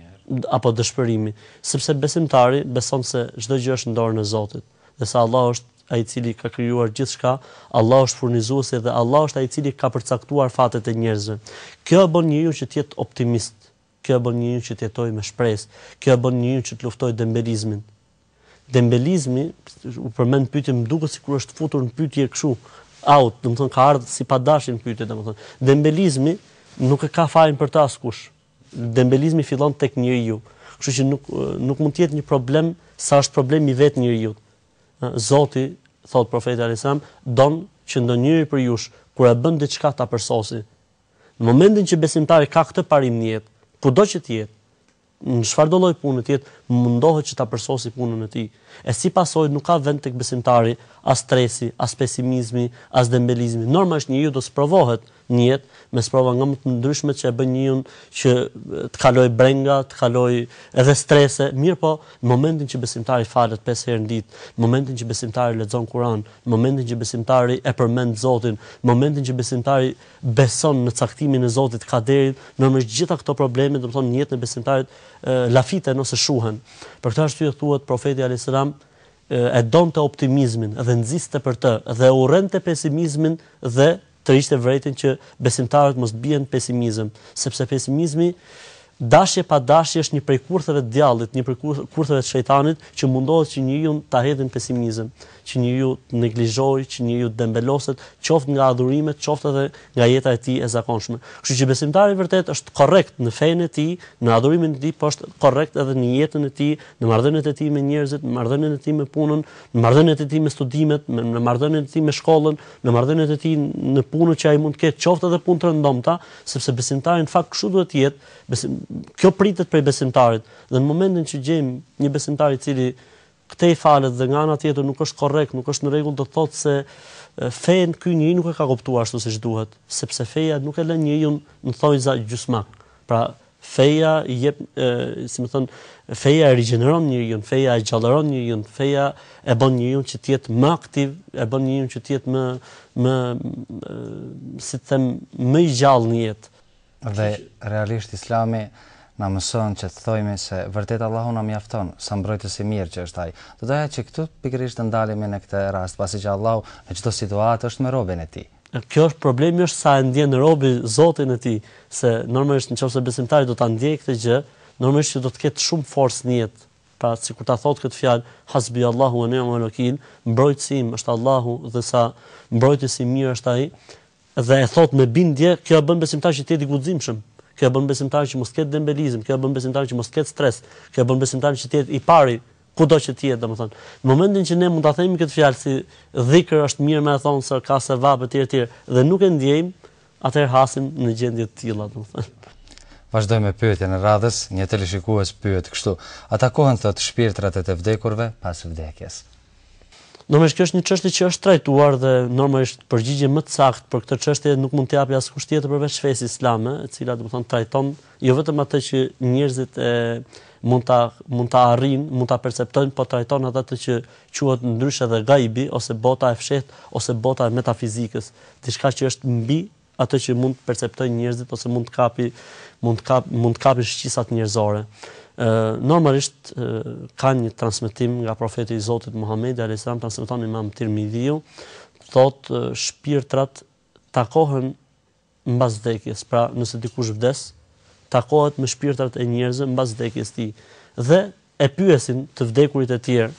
apo dëshpërimi, sepse besimtari beson se çdo gjë është në dorën e Zotit dhe se Allah është ai i cili ka krijuar gjithçka, Allahu është furnizuesi dhe Allahu është ai i cili ka përcaktuar fatet e njerëzve. Kjo e bën njeriun që të jetë optimist, kjo e bën njeriun që të jetojë me shpresë, kjo e bën njeriun që të luftojë dembelizmin. Dembelizmi, u përmend pyetje, më duket sikur është futur në pyetje kështu, out, domethënë ka ardhur si pa dashje në pyetje, domethënë. Dembelizmi nuk e ka fajin për të askush. Dembelizmi fillon tek njeriu. Kështu që nuk nuk mund të jetë një problem sa është problem i vetë njeriut. Zoti, thotë Profeti alejhi selam, don që ndonjëri prej jush kur e bën diçka ta përsosi. Në momentin që besimtari ka këtë parim në jetë, kudo që të jetë, në çfarëdo lloj pune të jetë, mundohet që ta përsosë punën e tij. E si pasojë nuk ka vend tek besimtari as stresi, as pesimizmi, as dembelizmi. Normalisht njeriu do të sprovohet Në jetë, me sprova nga më të ndryshmet që e bëjnë njeriun që të kalojë brenga, të kalojë edhe strese, mirëpo në momentin që besimtari falet pesë herë në ditë, në momentin që besimtari lexon Kur'an, në momentin që besimtari e përmend Zotin, në momentin që besimtari beson në caktimin e Zotit, kaderin, normalisht gjitha këto probleme, domethënë në jetën e besimtarit lafiten ose shuhen. Për këtë arsye thuhet profeti alayhis salam e donte optimizmin dhe nxiste për të dhe urrente pesimizmin dhe tërhiqte vërejtjen që besimtarët mos bien në pesimizëm, sepse pesimizmi dashje pa dashje është një prej kurtheve të djallit, një prej kurtheve të shejtanit që mundohet që njeriu ta hedhë në pesimizëm, që njeriu të neglizhojë, që njeriu të dembeloset, qoftë nga adhurimet, qoftë edhe nga jeta e tij e zakonshme. Kështu që besimtari i vërtetë është korrekt në fenë e tij, në adhurimin e tij, por është korrekt edhe në jetën e tij, në marrëdhëniet e tij me njerëzit, në marrëdhënien e tij me punën, në marrëdhëniet e tij me studimet, në marrëdhëniet e tij me shkollën, në marrëdhëniet e tij, në punët që ai mund të ketë, qoftë edhe punë të rëndomta, sepse besimtari në fakt kështu duhet të jetë, besim, kjo pritet prej besimtarit. Dhe në momentin që gjejmë një besimtar i cili këtej falet dhe nga ana tjetër nuk është korrekt, nuk është në rregull, do të thotë se fenë ky njeri nuk e ka kuptuar ashtu siç duhet, sepse feja nuk e lë njeriun në thonjza gjysmak. Pra, Feja i jep, si me thënë, feja e rigjeneron njeriun, feja e gjallëron njeriun, feja e bën njeriun që të jetë më aktiv, e bën njeriun që të jetë më më si të them më i gjallë në jetë. Dhe realisht Islami na mëson që të thojmë se vërtet Allahu na mjafton, sa mbrojtës i mirë që është ai. Do të thoja që këtu pikërisht të ndalemi në këtë rast, pasi që Allahu në çdo situatë është me robin e tij. Kjo është problemi është sa e ndien robi Zotin e tij, se normalisht nëse besimtari do ta ndiejë këtë gjë, normalisht që do të ketë shumë forcë në jetë. Pra, sikur ta thotë këtë fjalë, Hasbi Allahu wa ni'mal wakil, mbrojtësi im është Allahu dhe sa mbrojtës i mirë është ai, dhe e thotë me bindje, kjo e bën besimtarin që të jetë i guximshëm. Kjo e bën besimtarin që mos të ketë dembelizëm, kjo e bën besimtarin që mos të ketë stres, kjo e bën besimtarin që të jetë i pari kudo që të jetë domethënë. Në momentin që ne mund ta themi këtë fjalë si dhikr është mirë me e thonë se ka sevap etj etj dhe nuk e ndiejmë, atëherë hasim në gjendje të tilla domethënë. Vazhdojmë me pyetjen e radhës, një teleshikues pyet kështu, A takohen thotë shpirtrat e të vdekurve pas vdekjes? Normalisht kjo është një çështje që është trajtuar dhe normalisht përgjigje më të saktë për këtë çështje nuk mund të japë askush tjetër përveç fesë islame, e cila domethënë trajton Jo vetëm atë që njerëzit e mund ta mund ta arrijnë, mund ta perceptojnë, po trajton atë atë që quhet ndryshe dhe gajbi ose bota e fshehtë ose bota e metafizikës, diçka që është mbi atë që mund të perceptojnë njerëzit ose mund të kapi mund të kap mund të kapin shqisat njerëzore. Ë normalisht e, ka një transmetim nga profeti i Zotit Muhamedi alayhis salam transmeton Imam Tirmidhiu, thotë shpirtrat takohen mbas vdekjes, pra nëse dikush vdes, takohet me shpirtrat e njerëzve mbas vdekjes së tij dhe e pyesin të vdekurit e tjerë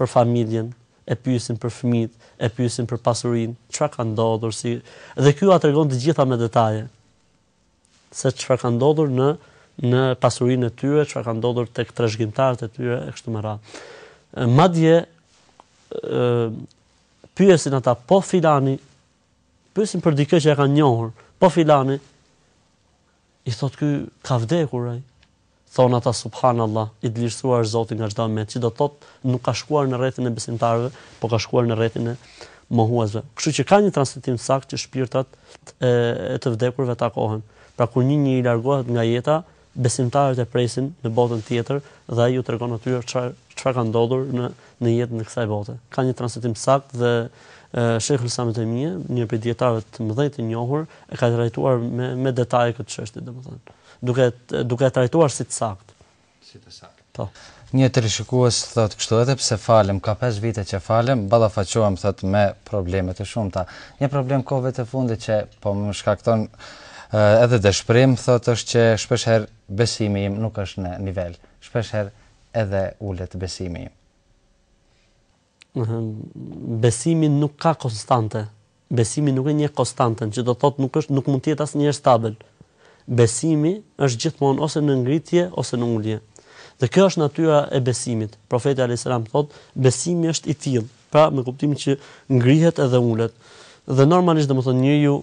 për familjen, e pyesin për fëmijët, e pyesin për pasurinë, çfarë ka ndodhur si dhe ky ua tregon të gjitha me detaje se çfarë ka ndodhur në në pasurinë e tyre, çfarë ka ndodhur tek trashëgimtarët e tyre e kështu me radhë. Madje ë pyesin ata po filani Pyesin për dikë që e kanë njohur, Po filani? I thotë ky, Ka vdekur ai. Thonë ata, Subhanallah, i dëlirësuar është Zoti nga çdo e metë, që do të thotë nuk ka shkuar në rrethin e besimtarëve, por ka shkuar në rrethin e mohuesve. Kështu që ka një transmetim të saktë që shpirtrat e të vdekurve takohen. Pra kur një njeri largohet nga jeta, Besimtarët e presin në botën tjetër dhe ai ju tregon atyre çfarë ka ndodhur në në jetën të kësaj bote. Ka një transmetim të saktë dhe Sheikhul Islam ibn Tejmije, një prej dijetarëve të mëdhenj të njohur, e ka trajtuar me me detaje këtë çështje, domethënë, duke duke e trajtuar si të saktë. Si të saktë. Po. Një teleshikues thotë kështu, Edhe pse falem, ka pesë vite që falem, ballafaqohem thotë me probleme të shumta. Një problem kohëve të fundit që po më shkakton edhe dëshpërim thotë është që shpesh herë besimi im nuk është në nivel. Shpesh herë edhe ulet besimi im. Besimi nuk ka konstante. Besimi nuk e njeh konstanten, që do të thotë nuk është nuk mund të jetë asnjëherë stabil. Besimi është gjithmonë ose në ngritje ose në ulje. Dhe kjo është natyra e besimit. Profeti alejhi selam thotë, besimi është i tillë, pra me kuptim që ngrihet edhe ulet. Dhe normalisht domethënë njeriu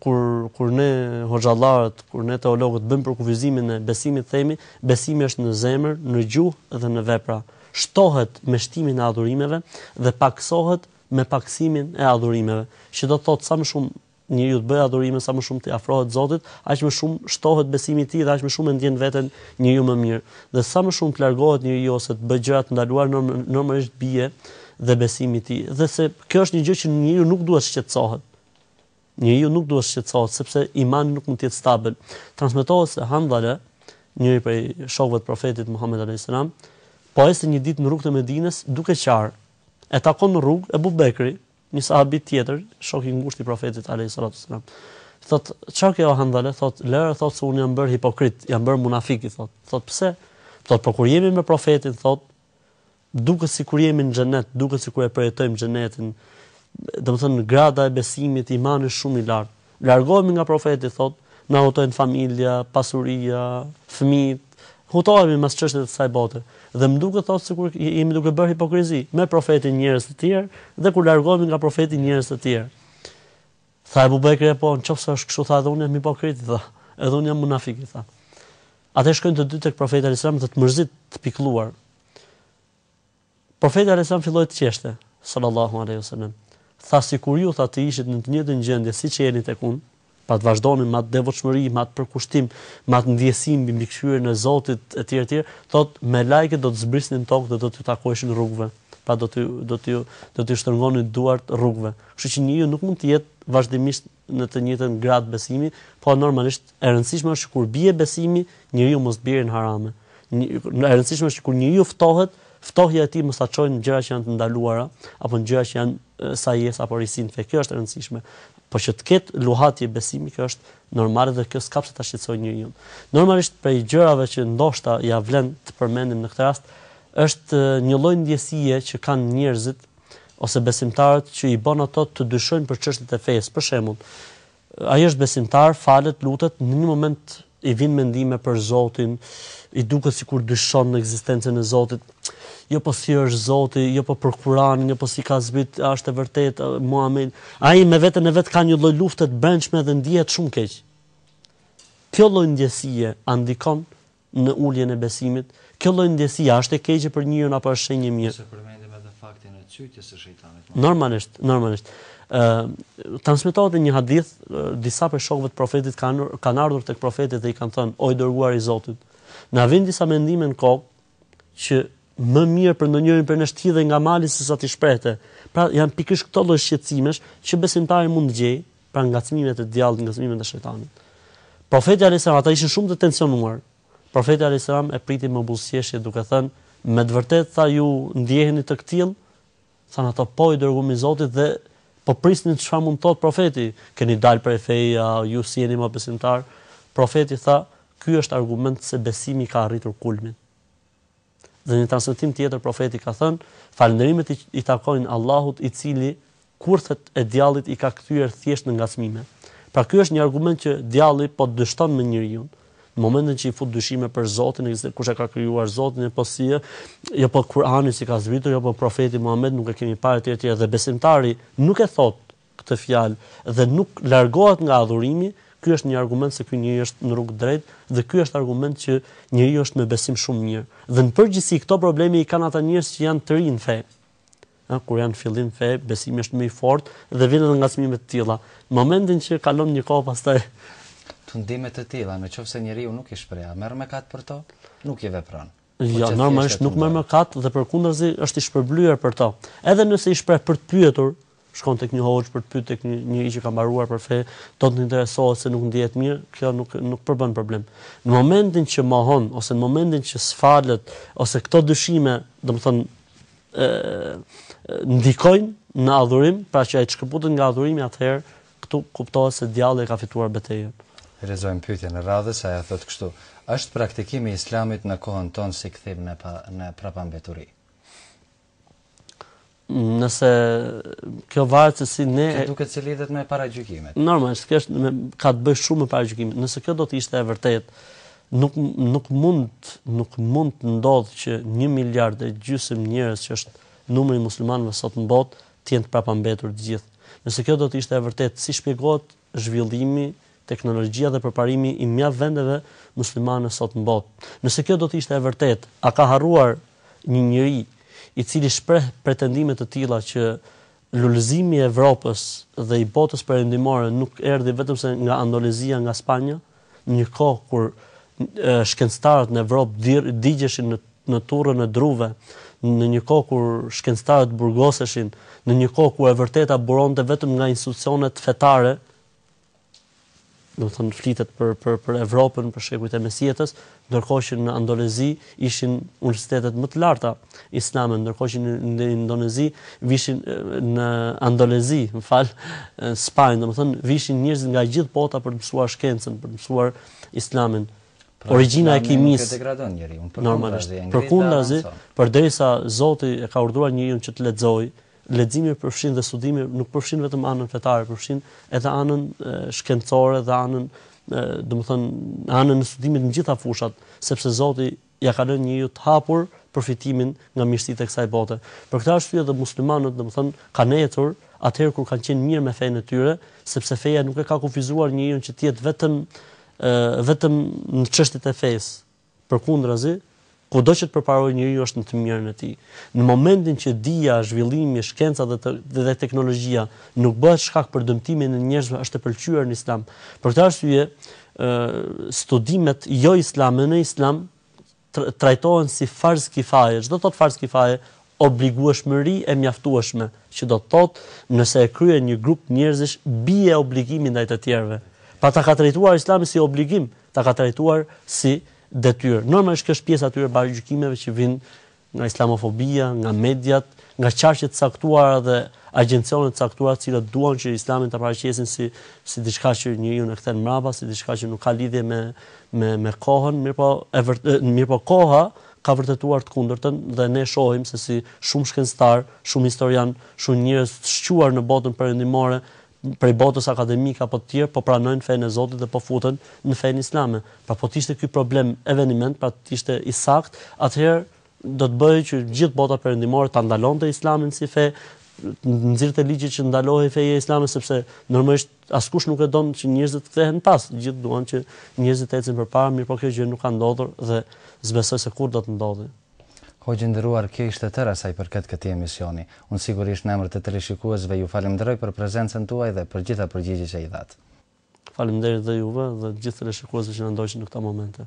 kur kur ne hoxhallarët, kur ne teologët bëjmë përkufizimin e besimit themi, besimi është në zemër, në gjuhë dhe në vepra. Shtohet me shtimin e adhurimeve dhe pakësohet me pakësimin e adhurimeve. Që do të thotë sa më shumë njeriu të bëjë adhurime, sa më shumë të afrohet Zotit, aq më shumë shtohet besimi i tij dhe aq më shumë e ndjen veten njeriu më mirë. Dhe sa më shumë të largohet njeriu ose të bëjë gjëra të ndaluara normalisht bie dhe besimi i tij. Dhe se kjo është një gjë që njeriu nuk duhet shqetësohet. njeriu nuk duhet të shqetësohet sepse imani nuk mund të jetë stabil. Transmetohet se Handale, njëri prej shokëve të Profetit Muhammed alayhis salam, po ecte një ditë në rrugët e Medinës duke qarë. E takon në rrugë Ebu Bekri, një sahab tjetër, shok i ngushtë i Profetit alayhis salam. Thot, çfarë ke o Handale? Thot, lëre thot se unë jam bërë hipokrit, jam bërë munafik, thot. Thot, pse? Thot, po kur jemi me Profetin, thot, Duket sikur jemi në xhenet, duket sikur e përjetojmë xhenetin. Domethënë grada e besimit, imani është shumë i lartë. Largohemi nga profeti thotë, na hutojnë familja, pasuria, fëmijët, hutohemi mas çështjeve të kësaj bote. Dhe më duket thotë sikur jemi duke bërë hipokrizi me profetin njerëz të tjerë dhe kur largohemi nga profeti njerëz të tjerë. Tha Abu Bekri po nëse është kështu tha edhe unë jam hipokrit tha, edhe unë jam munafik tha. Atë shkojnë të dy tek profeti alayhis selam të mërzitur të pikëlluar. Profeti alaihi selam filloi të qeshte, sallallahu alaihi wasallam. Tha sikur ju tha të ishit në të njëjtën gjendje siç jeni tek unë, pra të vazhdonit me atë devotshmëri, me atë përkushtim, me atë ndjesi mbi mbikëqyrjen e Zotit etj etj, thotë melajket do të zbrisnin në tokë dhe do t'ju takoheshin rrugëve, pra do t'ju do t'ju do t'ju shtrëngonin duart rrugëve. Kështu që njeriu nuk mund të jetë vazhdimisht në të njëjtën gradë besimi, po normalisht e rëndësishme është që kur bie besimi, njeriu mos të bjerë në harame. E rëndësishme është që kur njeriu ftohet, ftohja e tij mos ta çojë në gjëra që janë të ndaluara, apo në gjëra që janë sajesë apo risi në fe. Kjo është e rëndësishme. Po që të ketë luhatje besimi, kjo është normale dhe kjo s'ka pse ta shqetësojë njeriun. Normalisht prej gjërave që ndoshta ia vlen të përmendim në këtë rast, është një lloj ndjesie që kanë njerëzit ose besimtarët që i bën ato të dyshojnë për çështjet e fesë. Për shembull, ai është besimtar, falet, lutet, në një moment i vijnë mendime për Zotin, i duket sikur dyshon në ekzistencën e Zotit. Jo po si është Zoti, jo po për Kur'anin, jo po si ka zbrit, a është i vërtetë Muhamedi. Ai me veten e vet ka një lloj lufte të brendshme dhe ndihet shumë keq. Kjo lloj ndjesie a ndikon në uljen e besimit, kjo lloj ndjesie a është e keqe për njeriun apo është shenjë e mirë? Nëse përmendim edhe faktin e cytjes së shejtanit. Normalisht, normalisht. Ë transmetohet në një hadith, disa prej shokëve të profetit kanë kanë ardhur tek profeti dhe i kanë thënë, o i dërguari i Zotit, na vijnë disa mendime në kokë që më mirë për ndonjërin prej nesh të hidhej nga mali se sa t'i shprehte. Pra janë pikërisht këto lloj shqetësimesh që besimtari mund të gjejë pra ngacmimet e djallit, ngacmimet e shejtanit. Profeti alayhis salam ata ishin shumë të tensionuar. Profeti alayhis salam e priti me buzëqeshje duke thënë, "Me të vërtetë tha ju ndjeheni të këtillë?" Thanë ata, "Po i dërguari i Zotit dhe po prisnim çfarë mund të thotë profeti, keni dalë prej feje, ju s'jeni më besimtarë?" Profeti tha, "Ky është argument se besimi ka arritur kulmin." Në një transmetim tjetër profeti ka thënë, falënderimet i takojnë Allahut i cili kurthet e djallit i ka kthyer thjesht në ngacmime. Pra ky është një argument që djalli po dështon me njeriun. Në momentin që i fut dyshime për Zotin, se kush e ka krijuar Zotin e po si, jo po Kur'ani si ka zbritur, jo po profeti Muhammed nuk e kemi parë etj etj dhe besimtari nuk e thot këtë fjalë dhe nuk largohet nga adhurimi, ky është një argument se ky njeri është në rrugë të drejtë dhe ky është argument që njeriu është me besim shumë të mirë. Dhe në përgjithësi këto probleme i kanë ata njerëz që janë të rinj në fe. Ëh, kur janë fillim në fe, besimi është më i fortë dhe vijnë edhe ngacmime të tilla. Në momentin që kalon një kohë pastaj tundime të tilla, në qoftë se njeriu nuk i shpreh, a merr mëkat për to? Nuk i vepron. Jo, normalisht nuk merr mëkat dhe përkundrazi është i shpërblyer për to. Edhe nëse i shpreh për të pyetur, shkon tek një hoxhë për të pyetur tek njëri që ka mbaruar për fe, do të interesohet se nuk ndihet mirë, kjo nuk nuk përbën problem. Në momentin që mohon ose në momentin që s'falet ose këto dyshime, domethënë ë ndikojnë në adhurim, pra që ai të shkëputet nga adhurimi atëherë Këtu kuptohet se djalli e ka fituar betejën. E lexojmë pyetjen e radhës, ajo thotë kështu, A është praktikimi i Islamit në kohën tonë si kthim në pa në prapambeturi? Se kjo varet se si ne Kjo duket se lidhet me paragjykimet. Normalisht, kjo është me ka të bëjë shumë me paragjykimet. Nëse kjo do të ishte e vërtetë, nuk nuk mund nuk mund të ndodhë që një miliard e gjysmë njerëz që është numri i muslimanëve sot në botë të jenë të prapambetur të gjithë. Nëse kjo do të ishte e vërtetë, si shpjegohet zhvillimi, teknologjia dhe përparimi i mjaft vendeve muslimane sot në botë? Nëse kjo do të ishte e vërtetë, a ka harruar një njeri i cili shpreh pretendime të tilla që lulëzimi i Evropës dhe i botës perëndimore nuk erdhi vetëm se nga Andaluzia, nga Spanja? Në një kohë kur shkencëtarët në Evropë digjeshin në në turrën e druve, në një kohë kur shkencëtarët burgoseshin, në një kohë kur e vërteta buronte vetëm nga institucionet fetare, domethënë flitet për për për Evropën, për shekujt e mesjetës, ndërkohë që në Andaluzi ishin universitetet më të larta islame, ndërkohë që në Indonezi vishin në Andaluzi, më fal, Spanjë, domethënë vishin njerëz nga gjithë bota për të mësuar shkencën, për të mësuar islamin. Pra, Origjina e kimisë nuk degradon njeriun, por normalisht. Përkundrazi, përderisa Zoti e ka urdhëruar njeriun që të lexojë, Leximi përfshin dhe studimi nuk përfshin vetëm anën fetare, përfshin edhe anën shkencore dhe anën, domethënë, anën e studimit në gjitha fushat, sepse Zoti ja ka lënë njeriut të hapur përfitimin nga mirësitë e kësaj bote. Për këtë arsye dhe muslimanët, domethënë, kanë ecur atëherë kur kanë qenë mirë me fenë e tyre, sepse feja nuk e ka kufizuar njeriun që të jetë vetëm ë vetëm në çështjet e fesë, Përkundrazi, kudo që të përparojë njeriu është në të mirën e tij. Në momentin që dija, zhvillimi, shkenca dhe të, dhe teknologjia nuk bëhet shkak për dëmtimin e njerëzve është e pëlqyer në Islam. Për këtë arsye, ë studimet jo islame në Islam trajtohen si farz kifaje. Ç'do thotë farz kifaje? Obligueshmëri e mjaftueshme, që do të thotë, nëse e kryen një grup njerëzish, bie obligimi ndaj të tjerëve. Pra ta ka trajtuar Islami si obligim, ta ka trajtuar si detyrë. Normalisht kjo është pjesë e atyre paragjykimeve që vijnë nga islamofobia, nga mediat, nga qarqe të caktuara dhe agjencione të caktuara, të cilat duan që Islamin ta paraqesin si si diçka që njeriun e kthen mbrapa, si diçka që nuk ka lidhje me me me kohën, mirëpo e vërtet, mirëpo koha ka vërtetuar të kundërtën dhe ne shohim se si shumë shkencëtarë, shumë historianë, shumë njerëz të shquar në botën perëndimore, prej botës akademike apo të tjerë, po pranojnë fenë e Zotit dhe po futen në fenë islame. Pra po të ishte ky problem eveniment, pra të ishte i saktë, atëherë do të bëhej që gjithë bota perëndimore ta ndalonte Islamin si fe, nxirrte ligje që të ndalohej feja islame sepse normalisht Askush nuk e don që njerëzit të kthehen pas, gjithë duan që njerëzit të ecin përpara, mirëpo kjo gjë nuk ka ndodhur dhe s'besoj se kurrë do të ndodhi. Hoxhë i nderuar, kjo ishte tëra sa i përket këtij emisioni. Unë sigurisht në emër të teleshikuesve ju falënderoj për prezencën tuaj dhe për gjitha përgjigjet që i dhatë. Faleminderit dhe juve dhe gjithë teleshikuesve që na ndoqën në këto momente.